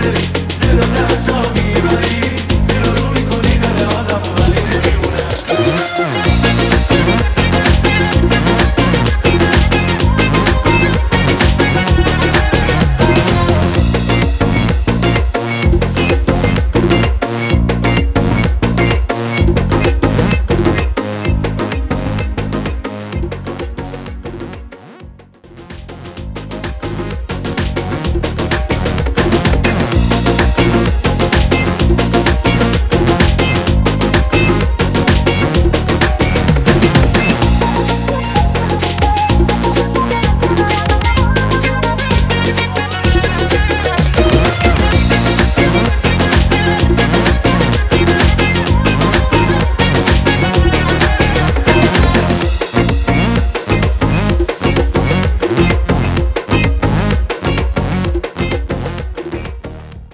City.